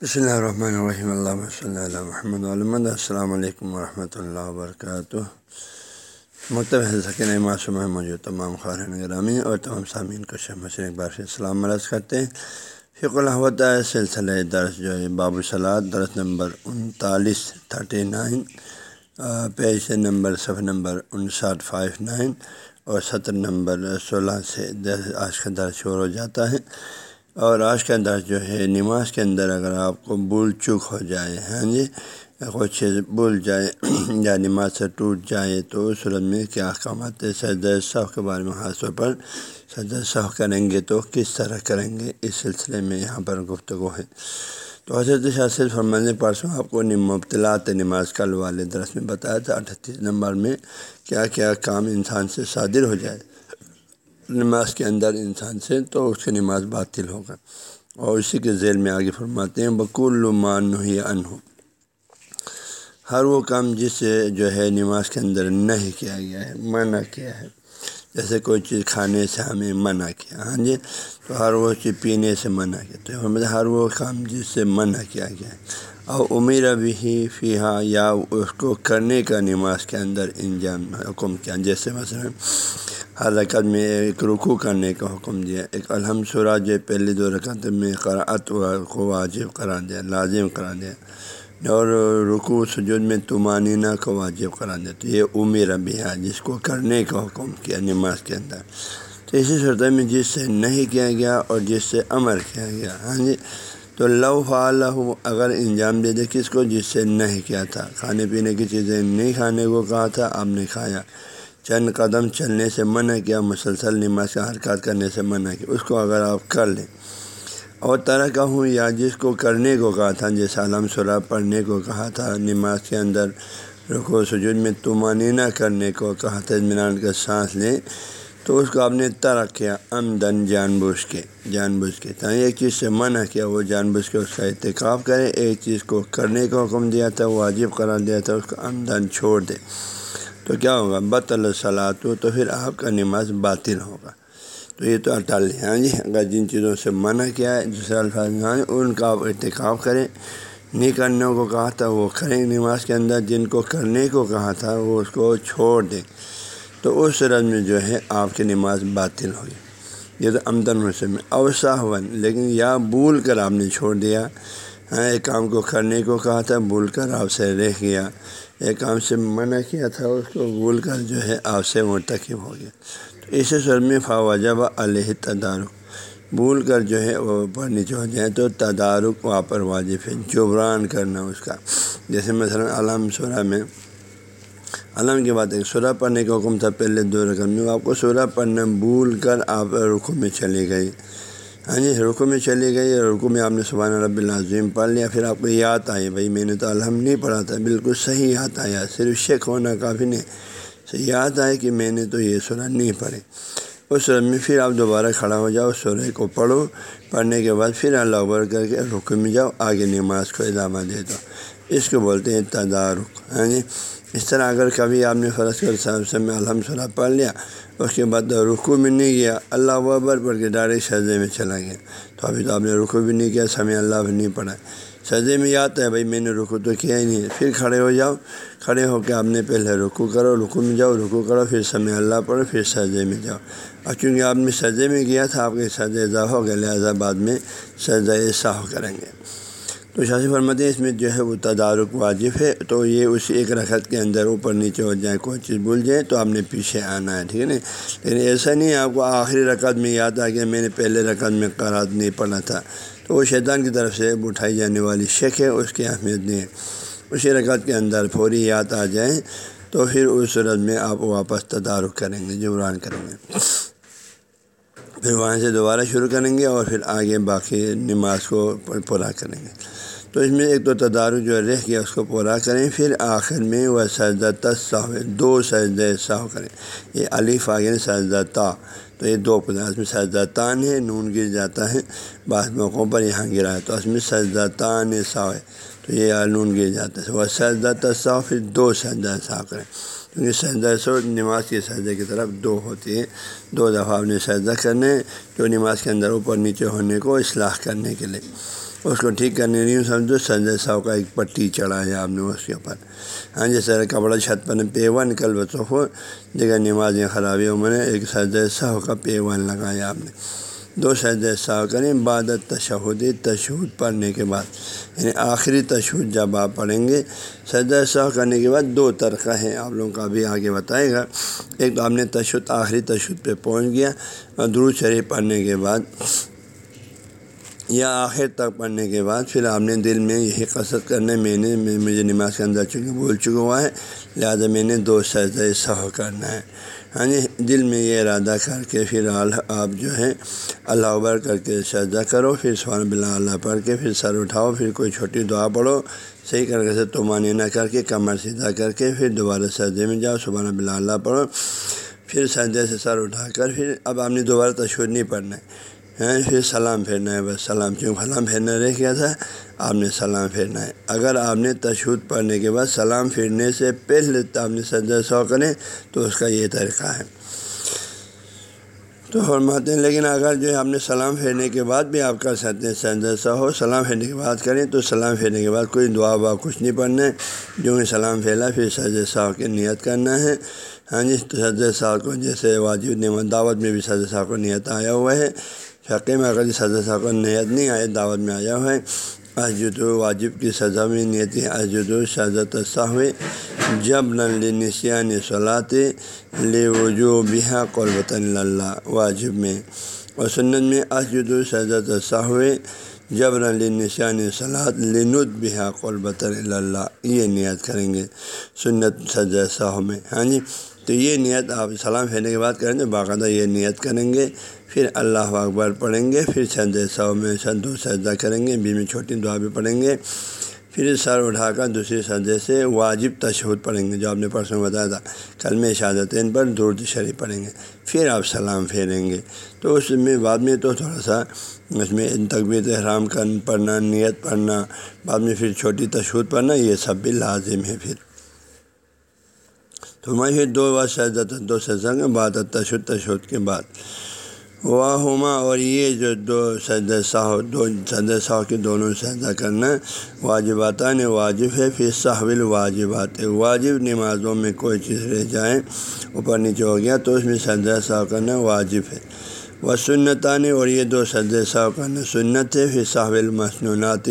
بسم اللہ الرحمن الرحیم اللہ صلی اللہ محمد علمد السلام علیکم ورحمۃ اللہ وبرکاتہ مکتب سکن معصوم موجود تمام خارن گرامی اور تمام سامعین کو شہ مشرق بار سے سلام عرض کرتے ہیں فق الحمد سلسلہ درس جو ہے باب سلاد درس نمبر انتالیس تھرٹی نائن پیج نمبر صفحہ نمبر انسٹھ فائیو نائن اور ستر نمبر سولہ سے آج کا درس شروع ہو جاتا ہے اور آج کا درس جو ہے، نماز کے اندر اگر آپ کو بھول چوک ہو جائے ہاں جی؟ کوئی چیز بھول جائے یا نماز سے ٹوٹ جائے تو اس صورت میں کیا احکامات سجد صح کے بارے میں خاص طور پر سجد صح کریں گے تو کس طرح کریں گے؟ اس سلسلے میں یہاں پر گفتگو ہے۔ تو حضرت شاست فرمانے پرسوں آپ کو مبتلاط نماز کل والے درس میں بتایا تھا۔ اٹھتیس نمبر میں کیا کیا کام انسان سے صادر ہو جائے۔ نماز کے اندر انسان سے تو اس کی نماز باطل ہوگا۔ اور اسی کے ذیل میں آگے فرماتے ہیں بکول مان ان ہو ہر وہ کام جس سے جو ہے نماز کے اندر نہیں کیا گیا ہے، منع کیا ہے۔ جیسے کوئی چیز کھانے سے ہمیں منع کیا۔ ہاں جی؟ تو ہر وہ چیز پینے سے منع کیا۔ تو ہر وہ کام جس سے منع کیا گیا ہے۔ اور امیر ابھی ہی فی یا اس کو کرنے کا نماز کے اندر انجام، حکم کیا، جیسے مثلاً ہر رکعت میں ایک رکو کرنے کا حکم دیا، ایک الحمد سورا جو پہلی دو رکعت میں قرأت کو واجب قرار دیا، لازم قرار دیا، اور رکو سجود میں تمانینہ کو واجب قرار دیا، تو یہ عمر ربی ہے جس کو کرنے کا حکم کیا نماز کے اندر۔ تو اسی صورت میں جس سے نہیں کیا گیا اور جس سے امر کیا گیا۔ ہاں جی؟ تو لو فعلہ اگر انجام دے دے کس کو جس سے نہیں کیا تھا۔ کھانے پینے کی چیزیں نہیں کھانے کو کہا تھا، آپ نے کھایا۔ چند قدم چلنے سے منع کیا، مسلسل نماز کا حرکات کرنے سے منع کیا۔ اس کو اگر آپ کر لیں۔ اور طرح کا ہوں، یا جس کو کرنے کو کہا تھا، جیسے علم سرا پڑھنے کو کہا تھا، نماز کے اندر رکو سجود میں تمانینہ کرنے کو کہا تھا، اطمینان کا سانس لیں۔ تو اس کو آپ نے ترک کیا آمدن جان بوجھ کے، جان بوجھ کے۔ تھا ایک چیز سے منع کیا، وہ جان بوجھ کے اس کا اتقاب کرے۔ ایک چیز کو کرنے کا حکم دیا تھا، وہ واجب قرار دیا تھا، اس کو آمدن چھوڑ دے۔ تو کیا ہوگا؟ بط الصلاۃ، تو پھر آپ کا نماز باطل ہوگا۔ تو یہ تو اٹال ہاں جی اگر جن چیزوں سے منع کیا ہے دوسرے الفاظ ہاں ان کا آپ ارتکاب کریں۔ نہیں کرنے کو کہا تھا، وہ کریں۔ نماز کے اندر جن کو کرنے کو کہا تھا، وہ اس کو چھوڑ دیں۔ تو اس رض میں جو ہے آپ کی نماز باطل ہوگی یہ تو آمدن مسلم اوسا ون لیکن یا بھول کر آپ نے چھوڑ دیا۔ ہاں ایک کام کو کرنے کو کہا تھا، بھول کر آپ سے رہ گیا۔ ایک کام سے منع کیا تھا، اس کو بھول کر جو ہے آپ سے مرتکب ہو گیا۔ تو اسی سر میں فاوجب علیہ تدارک۔ بھول کر جو ہے وہ اوپر نیچے ہو جائے تو تدارک وہاں پر واجب ہے۔ جبران کرنا اس کا۔ جیسے مثلاً علام سورہ میں علم کی بات ہے سورہ پڑھنے کا حکم تھا، پہلے دو رقم میں۔ آپ کو سورہ پڑھنا بھول کر آپ رخو میں چلی گئی ہاں جی رقو میں چلی گئی رقو میں آپ نے سبحان رب العظیم پڑھ لیا۔ پھر آپ کو یاد آئی، بھائی میں نے تو الحمد نہیں پڑھا تھا، بالکل صحیح یاد آیا۔ صرف شک ہونا کافی نہیں یاد آئے کہ میں نے تو یہ سورہ نہیں پڑھی اس سورج میں پھر آپ دوبارہ کھڑا ہو جاؤ سورہ کو پڑھو۔ پڑھنے کے بعد پھر اللہ اکبر کر کے رقو میں جاؤ، آگے نماز کو ادامہ دے دو اس کو بولتے ہیں تدارک ہاں جی اس طرح اگر کبھی آپ نے فرض کر صاحب سے میں الحمد للہ پڑھ لیا، اس کے بعد رخو بھی نہیں گیا اللہ اکبر پڑھ کے ڈائریکٹ سجدے میں چلا گیا۔ تو ابھی تو آپ نے رخو بھی نہیں کیا، سمے اللہ بھی نہیں پڑھا۔ سجدے میں یاد ہے بھائی میں نے رخو تو کیا ہی نہیں پھر کھڑے ہو جاؤ، کھڑے ہو کے آپ نے پہلے رخو کرو رخو میں جاؤ رخو کرو، پھر سمے اللہ پڑھو، پھر سجدے میں جاؤ۔ اور چونکہ آپ نے سجدے میں گیا تھا، آپ کے سجدے اضافہ ہو گیا لہٰذا بعد میں سجدہ صاف کریں گے۔ تو شاذی فرماتے ہیں اس میں جو ہے وہ تدارک واجب ہے، تو یہ اسی ایک رکعت کے اندر اوپر نیچے ہو جائے، کوئی چیز بھول جائے تو آپ نے پیچھے آنا ہے، ٹھیک ہے نا؟ لیکن ایسا نہیں آپ کو آخری رکعت میں یاد آ گیا، میں نے پہلے رکعت میں قرات نہیں پڑھا تھا۔ تو وہ شیطان کی طرف سے اٹھائی جانے والی شک ہے، اس کی اہمیت نہیں ہے۔ اسی رکعت کے اندر فوری یاد آ جائیں تو پھر اس صورت میں آپ واپس تدارک کریں گے، جبران کریں گے۔ پھر وہاں سے دوبارہ شروع کریں گے اور پھر آگے باقی نماز کو پورا کریں گے۔ تو اس میں ایک تو تدارک جو رہ گیا اس کو پورا کریں، پھر آخر میں وہ سجدہ تصاح دو سجدہ صاح کریں۔ یہ علی فاغن سجدہ تا، تو یہ دو پتا اس میں سجدہ تان ہے، نون گر جاتا ہے، بعض موقعوں پر یہاں گرا ہے۔ تو اس میں سجدہ تان صاح ہے۔ تو یہ نون گر جاتا ہے۔ وہ سجدہ تصاح پھر دو سجدہ صاح کریں۔ کیونکہ سجدہ سو نماز کے سجدے کی طرف دو ہوتی ہیں دو دفعہ اپنے سجدہ کرنے، جو نماز کے اندر اوپر نیچے ہونے کو اصلاح کرنے کے لیے۔ اس کو ٹھیک کرنے نہیں سمجھو؟ سجدہ ساؤ کا ایک پٹی چڑھا ہے آپ نے اس کے اوپر۔ ہاں جی سر، کپڑا چھت پر پیون کل بچوں کو دیگر نمازیں خرابیوں میں نے ایک سجدہ ساؤ کا پیون لگایا آپ نے۔ دو سجدہ ساؤ کریں بعد تشہدی تشہد پڑھنے کے بعد۔ یعنی آخری تشہد جب آپ پڑھیں گے، سجدہ ساؤ کرنے کے بعد دو طرقہ ہیں، آپ لوگوں کا بھی آگے بتائے گا۔ ایک تو آپ نے تشہد، آخری تشہد پہ پہنچ گیا اور درود شریف پڑھنے کے بعد یا آخر تک پڑھنے کے بعد پھر آپ نے دل میں یہی قصد کرنے، میں نے مجھے نماز کے اندر چونکہ بول چکا ہوا ہے، لہٰذا میں نے دو سجدہ سہو کرنا ہے۔ ہاں جی دل میں یہ ارادہ کر کے پھر آپ جو ہے اللہ اکبر کر کے سجدہ کرو، پھر سبحان بلا اللہ پڑھ کے پھر سر اٹھاؤ، پھر کوئی چھوٹی دعا پڑھو، صحیح کر کے تو معنی نہ کر کے، کمر سیدھا کر کے پھر دوبارہ سجدے میں جاؤ، سبحان بلا اللہ پڑھو۔ پھر سجدے سے سر اٹھا کر پھر، اب آپ نے دوبارہ تشہد نہیں پڑھنا ہے۔ ہاں، پھر سلام پھیرنا ہے، بس سلام چونکہ سلام پھیرنا رہ گیا تھا، آپ نے سلام پھیرنا ہے۔ اگر آپ نے تشہد پڑھنے کے بعد سلام پھیرنے سے پہلے آپ نے سجدہ سو کریں تو اس کا یہ طریقہ ہے۔ تو فرماتے ہیں، لیکن اگر جو ہے آپ نے سلام پھیرنے کے بعد بھی آپ کر سکتے ہیں سجدہ سا ہو، سلام پھیرنے کے بعد کریں تو سلام پھیرنے کے بعد کوئی دعا وا کچھ نہیں پڑھنا ہے۔ جو سلام پھیلا، پھر سجدہ سا کی نیت کرنا ہے۔ ہاں جی تو سجدہ سا کو جیسے واجب نعمت، دعوت میں بھی سجدہ سا کو نیت آیا ہوا ہے۔ فقے میں اگر سزا صاحب نیت نہیں آئے، دعوت میں آیا ہے اسجد و واجب کی سزا میں نیت اسجد و شہزت صاحب جب نسیان صلاط لے وجو بحا قربۃ اللہ واجب میں۔ اور سنت میں اسجد و شہزت صاحب جب نسیان صلاحت لنت بحا قربۃ اللہ یہ نیت کریں گے۔ سنت سجا صاحب میں۔ ہاں جی تو یہ نیت آپ سلام پھیرنے کے بعد کریں گے، باقاعدہ یہ نیت کریں گے، پھر اللہ اکبر پڑھیں گے، پھر سجدہ سو میں سدو سجدہ کریں گے بیچ میں چھوٹی دعا بھی پڑھیں گے، پھر سر اٹھا کر دوسری سجدے سے واجب تشہد پڑھیں گے، جو آپ نے پرسوں بتایا تھا، کل میں شہادتین پر درد شریف پڑھیں گے، پھر آپ سلام پھیریں گے۔ تو اس میں بعد میں تو تھوڑا سا اس میں تقبیر احرام کر پڑھنا، نیت پڑھنا، بعد میں پھر چھوٹی تشہد پڑھنا، یہ سب بھی لازم ہے پھر۔ تو میں پھر دو بار سجدہ دو سزا بعد تشد تشہد کے بعد۔ واہما، اور یہ جو دو سجدہ ساہو دو سجدہ ساہو کے دونوں سجدہ کرنا واجبات نے واجب ہے پھر صاحب واجبات واجب نمازوں میں کوئی چیز رہ جائیں اوپر نیچے ہو گیا تو اس میں سجدہ ساہو کرنا واجب ہے۔ وہ سنتان اور یہ دو سجدہ ساہو کرنا سنت ہے پھر صاحب المصنوعات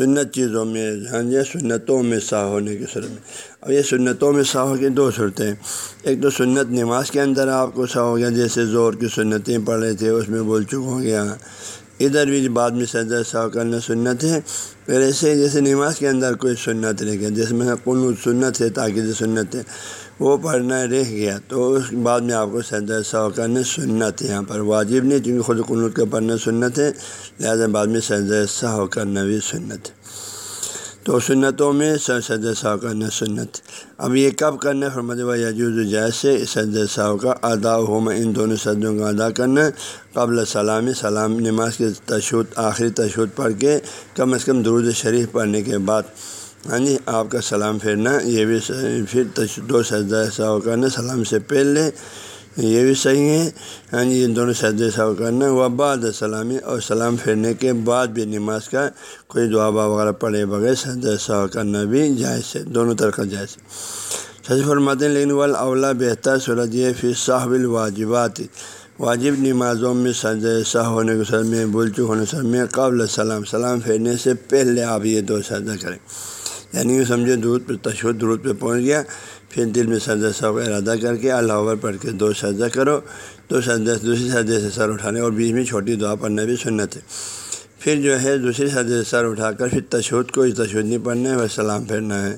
سنت چیزوں میں ہاں جی سنتوں میں سا ہونے کی صورت میں۔ اب یہ سنتوں میں سا ہو کے دو صورتیں۔ ایک تو سنت نماز کے اندر آپ کو سا ہو گیا، جیسے زور کی سنتیں پڑھ رہے تھے، اس میں بول چک ہو گیا ادھر بھی بعد میں سجدہ سا کرنا سنت ہے۔ پھر ایسے جیسے نماز کے اندر کوئی سنت رہ گیا جیسے میں کن سنت ہے تاکہ سنت ہے۔ وہ پڑھنا رہ گیا۔ تو اس بعد میں آپ کو سجدہ سا کرنا سنت ہے۔ یہاں پر واجب نہیں، چونکہ خود قنوط کا پڑھنا سنت ہے۔ لہٰذا بعد میں سجدہ سا کرنا بھی سنت ہے۔ تو سنتوں میں سر سد ساؤ کرنا سنت۔ اب یہ کب کرنا ہے؟ فرمت و یجوز جیسے سد ساؤ کا ادا ہوما ان دونوں صدوں کا ادا کرنا۔ قبل سلام سلام نماز کے تشود آخری تشود پڑھ کے کم از کم درود شریف پڑھنے کے بعد۔ ہاں جی آپ کا سلام پھیرنا، یہ بھی پھر دو سجدہ ساؤ کرنا سلام سے پہلے یہ بھی صحیح ہے ہاں جی ان دونوں سجدے سو کرنا و بعد سلامی اور سلام پھیرنے کے بعد بھی نماز کا کوئی دعا وغیرہ پڑھے بغیر سجدہ سو کرنا بھی جائز ہے۔ دونوں طرح کا جائز ہے۔ سچ فرماتے ہیں، لیکن وال اولا بہتر صورت یہ پھر صاحب الواجبات۔ واجب نمازوں میں سجد سا ہونے کے سر میں بول چک ہونے سر میں قبل سلام سلام پھیرنے سے پہلے آپ یہ دو سجدہ کریں۔ یعنی سمجھے دودھ پہ تشود دودھ پہ پہنچ گیا۔ پھر دل میں سجدہ سب ارادہ کر کے اللہ اکبر پڑھ کے دو سجدہ کرو، دو سجدہ دوسری سجدے سے سر اٹھانے اور بیچ میں چھوٹی دعا پڑھنا بھی سنت ہے۔ پھر جو ہے دوسری سجدے سے سر اٹھا کر پھر تشود کو تشود نہیں پڑھنا ہے وہ سلام پھیرنا ہے۔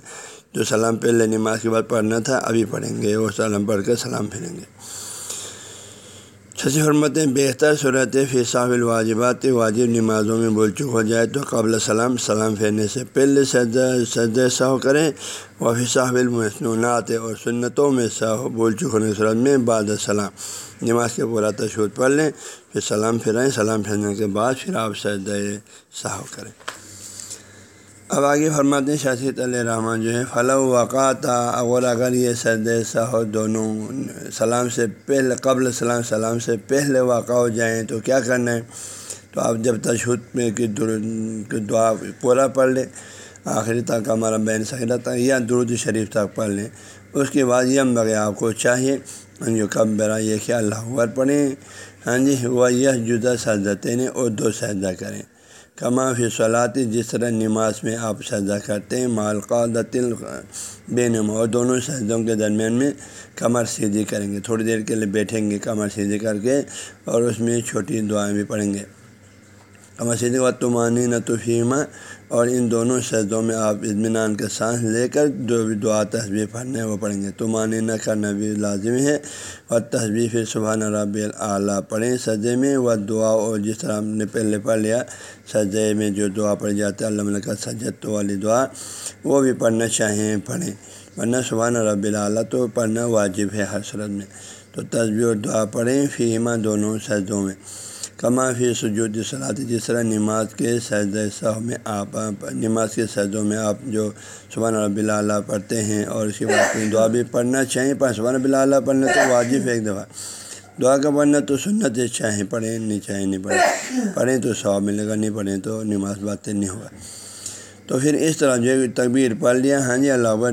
جو سلام پہلے نماز کے بعد پڑھنا تھا، ابھی پڑھیں گے وہ سلام پڑھ کر سلام پھیریں گے۔ سچ حرمتیں بہتر صورت فی صاحب الواجبات واجب نمازوں میں بول چک ہو جائے تو قبل سلام سلام پھیرنے سے پہلے سجدہ سجدہ ساہو کریں وہ فی صاحب اور سنتوں میں ساہو بول چک ہونے صورت میں بعد سلام۔ نماز کے پورا تشود پڑھ لیں، پھر سلام پھیرائیں، سلام پھیرنے کے بعد پھر آپ سجدہ ساہو کریں۔ اب آگے فرماتے ہیں شاست علیہ رحمٰن جو ہے فلاح وقات اور اگر یہ سرد سہو دونوں سلام سے پہلے قبل سلام سلام سے پہلے واقع ہو جائیں تو کیا کرنا ہے؟ تو آپ جب تشہد میں کہ دعا پورا پڑھ لیں، آخری تک ہمارا بین سکتا تک یا درود شریف تک پڑھ لیں۔ اس کے بعد یم بغیر آپ کو چاہیے جو کب برا یہ کہ اللہ اکبر پڑھیں۔ ہاں جی وہ یہ جدہ سجدتے ہیں اور دو سجدہ کریں۔ کما فی صلاحی جس طرح نماز میں آپ سجدہ کرتے ہیں مالقا بے نما اور دونوں سجدوں کے درمیان میں کمر سیدھی کریں گے۔ تھوڑی دیر کے لیے بیٹھیں گے کمر سیدھی کر کے، اور اس میں چھوٹی دعائیں بھی پڑھیں گے۔ کمر سیدھی و تمانی نہ توفیمہ اور ان دونوں سجدوں میں آپ اطمینان کا سانس لے کر جو بھی دعا تصویر پڑھنے وہ پڑھیں گے۔ تمانی نہ کرنا بھی لازم ہے۔ اور تصویر پھر سبحان رب اعلیٰ پڑھیں سجے میں، وہ دعا اور جس طرح ہم نے پہلے پڑھ لیا سجے میں جو دعا پڑھی جاتی ہے، اللہ کا سجت والی دعا، وہ بھی پڑھنا چاہیں پڑھیں۔ ورنہ سبحان رب اعلیٰ تو پڑھنا واجب ہے ہر صورت میں۔ تو تصویر اور دعا پڑھیں فیمہ دونوں سجدوں میں۔ کما فی سجود صلاحت جس طرح نماز کے سجدہ صاحب میں آپ، نماز کے سجدوں میں آپ جو سبحان رب اللہ پڑھتے ہیں اور اس کے بعد دعا بھی پڑھنا چاہیں، پر سبحان رب اللہ پڑھنا تو واجب ہے ایک دفعہ۔ دعا کا پڑھنا تو سنت ہے، چاہیں پڑھیں، نہیں چاہیں، نہیں پڑھیں۔ پڑھیں تو ثواب ملے گا نہیں پڑھیں تو نماز باتیں نہیں ہوگا۔ تو پھر اس طرح جو تقبیر پڑھ لیا ہاں جی اللہ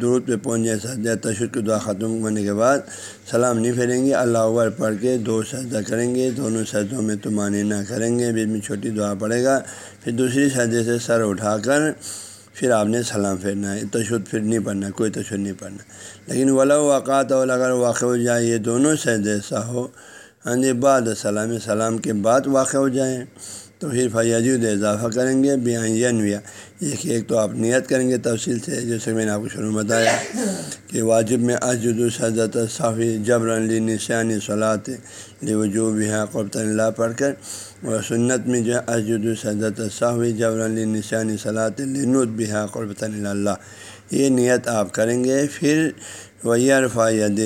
درود پہ پہنچ جائے، سجدہ تشد کی دعا ختم ہونے کے بعد سلام نہیں پھیریں گے، اللہ اکبر پڑھ کے دو سجدہ کریں گے، دونوں سجدوں میں تو نہ کریں گے بیچ میں چھوٹی دعا پڑے گا، پھر دوسری سجدے سے سر اٹھا کر پھر آپ نے سلام پھیرنا ہے تشد پھر نہیں پڑھنا، کوئی تشد نہیں پڑھنا۔ لیکن ولا اوقات اور اگر واقع ہو جائے، یہ دونوں سجدے ایسا ہو ہاں جی بعد سلام سلام کے بعد واقع ہو جائیں تو پھر فیاجود اضافہ کریں گے بیاں یہ کہ ایک تو آپ نیت کریں گے تفصیل سے، جیسے میں نے آپ کو شروع بتایا کہ واجب میں اجد الصحت صافی جبر علی نشانی صلاحت لی وجوب ہے قبط اللہ پڑھ کر، اور سنت میں جو ہے اجد الصحت صافی جبر علی نشانی صلاحت لنود بھی ہے قربۃ اللہ۔ یہ نیت آپ کریں گے، پھر ویار فیاد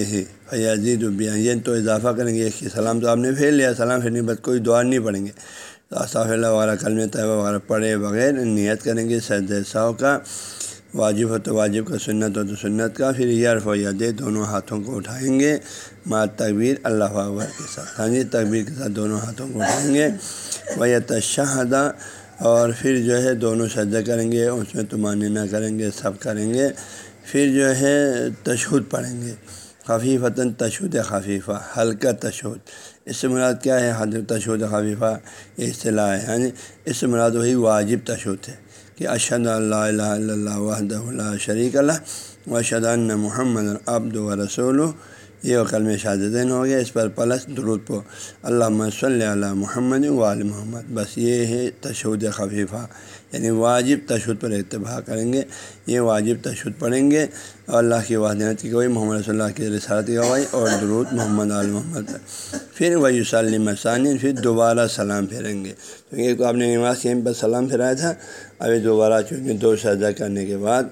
فیاضید البیاں یہ تو اضافہ کریں گے کہ سلام تو آپ نے پھیر لیا، سلام پھرنے کے بعد کوئی دعا نہیں پڑھیں گے۔ تو اللہ وغیرہ کلم طیبہ وغیرہ پڑھے بغیر نیت کریں گے سید ساؤ کا واجب ہو تو واجب کا، سنت ہو تو سنت کا، پھر یارف و یاد دونوں ہاتھوں کو اٹھائیں گے۔ ماں تقبیر اللہ اکبر کے ساتھ۔ ہاں جی تقبیر کے ساتھ دونوں ہاتھوں کو اٹھائیں گے۔ وہ تشہدہ اور پھر جو ہے دونوں سجدہ کریں گے، اس میں تمانینہ کریں گے، سب کریں گے۔ پھر جو ہے تشہد پڑھیں گے۔ خفیفتاً تشود خفیفہ حلقہ تشود اس سے مراد کیا ہے؟ حضرت تشود خفیفہ یہ اصطلاح ہے۔ یعنی اس سے مراد وہی واجب تشود ہے کہ اشد اللہ الہ الا اللہ وحدہ اللہ شریک اللہ و شدان محمد عبد و رسول یہ وکل میں شادین ہو گیا اس پر پلس درود پو۔ اللہ صلی اللہ محمد و محمد۔ بس یہ ہے تشود خفیفہ۔ یعنی واجب تشدد پر اتباع کریں گے، یہ واجب تشدد پڑھیں گے اور اللہ کی واحدت کی گواہی محمد صلی اللہ کی رسالت کی گواہی اور درود محمد عال محمد پھر وہی وسلم ثانی پھر دوبارہ سلام پھیریں گے۔ کیونکہ تو آپ نے نماز کے پر سلام پھیرایا تھا ابھی دوبارہ چونکہ دو سجدہ کرنے کے بعد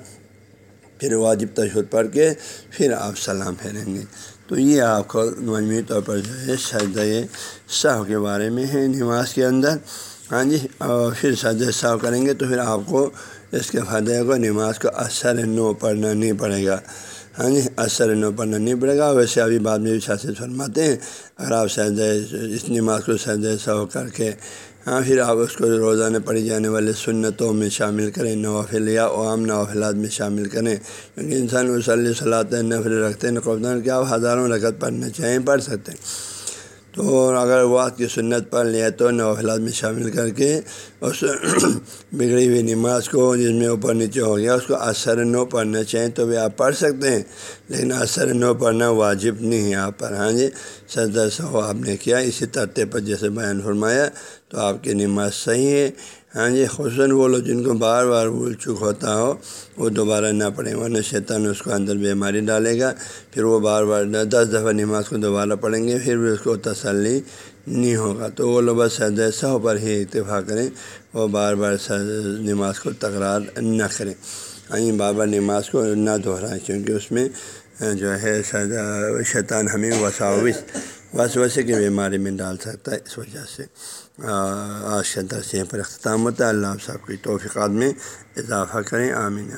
پھر واجب تشدد پڑھ کے پھر آپ سلام پھیریں گے۔ تو یہ آپ کو مجموعی طور پر جو ہے سجدہ صاحب کے بارے میں ہے۔ نماز کے اندر ہاں جی اور پھر سجد صاف کریں گے تو پھر آپ کو اس کے فائدے کو نماز کو اثر نو پڑھنا نہیں پڑے گا۔ ہاں جی اثر نو پڑھنا نہیں پڑے گا۔ ویسے ابھی بعد میں بھی شاست فرماتے ہیں، اگر آپ سجد اس نماز کو سجد صاف کر کے ہاں پھر آپ اس کو روزانہ پڑھی جانے والے سنتوں میں شامل کریں، نوافل یا عام نوافلات میں شامل کریں۔ کیونکہ انسان وسلی صلاحت نفل رکھتے ہیں نقبان کہ آپ ہزاروں رکعت پڑھنا چاہیں، پڑھ سکتے ہیں۔ تو اگر وقت کی سنت پڑھ لیا تو نوافلات میں شامل کر کے اس بگڑی ہوئی نماز کو جس میں اوپر نیچے ہو گیا، اس کو اثر نو پڑھنا چاہیں تو بھی آپ پڑھ سکتے ہیں، لیکن اثر نو پڑھنا واجب نہیں ہے آپ پر۔ ہاں جی سجدہ سو آپ نے کیا۔ اسی ترتیب پر جیسے بیان فرمایا تو آپ کی نماز صحیح ہے۔ ہاں جی خصوصاً وہ لوگ جن کو بار بار بھول چک ہوتا ہو، وہ دوبارہ نہ پڑھیں، ورنہ شیطان اس کو اندر بیماری ڈالے گا، پھر وہ بار بار دس دفعہ نماز کو دوبارہ پڑھیں گے، پھر بھی اس کو تسلی نہیں ہوگا۔ تو وہ لوگ بس سو پر ہی اتفاق کریں، وہ بار بار نماز کو تکرار نہ کریں۔ ہاں بار بار نماز کو نہ دہرائیں، کیونکہ اس میں جو ہے شیطان ہمیں وساوس وس وسے کی بیماری میں ڈال سکتا ہے، اس وجہ سے آج کے درس پر اختتام ہوتا ہے۔ اللہ آپ صاحب کی توفیقات میں اضافہ کریں۔ آمین